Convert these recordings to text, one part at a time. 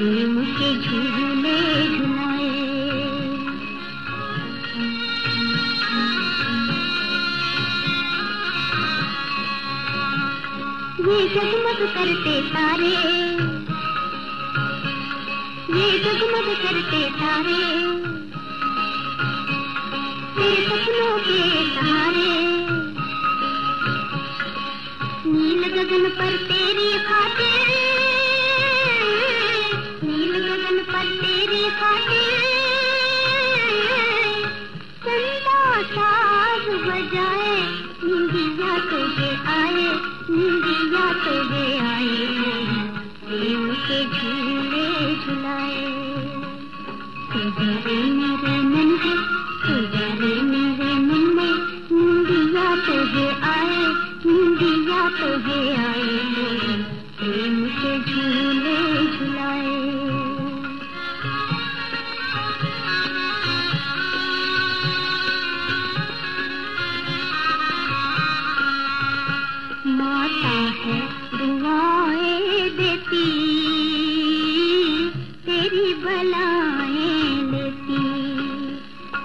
प्रेम के झूले झुलाए ये जगमग करते तारे ये जगमग करते तारे तेरे सपनों के सहारे। नील गगन पर तेरी खातिर बजाए निंदिया तुझे आए, निंदिया तुझे आए, प्रेम के झूले झुलाए। तुझे है, तुझे में, निंदिया तुझे आए, निंदिया तुझे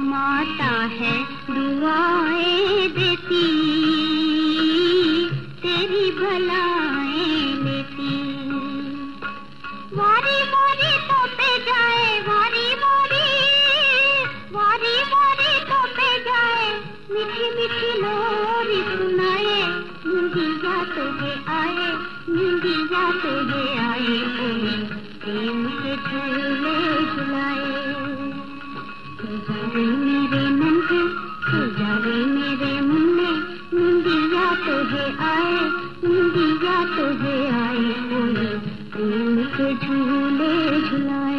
माता है, दुआएँ देती। तेरी बलाएँ लेती। वारी वारी तो पे जाए, वारी वारी वारी वारी तो पे जाए, मीठी मीठी लोरी सुनाए। निंदिया तुझे आए निंदिया तुझे आए। जाने मेरे मुन्ने मुंडिया तुझे आए मुंडिया तुझे आए झूले झुलाए।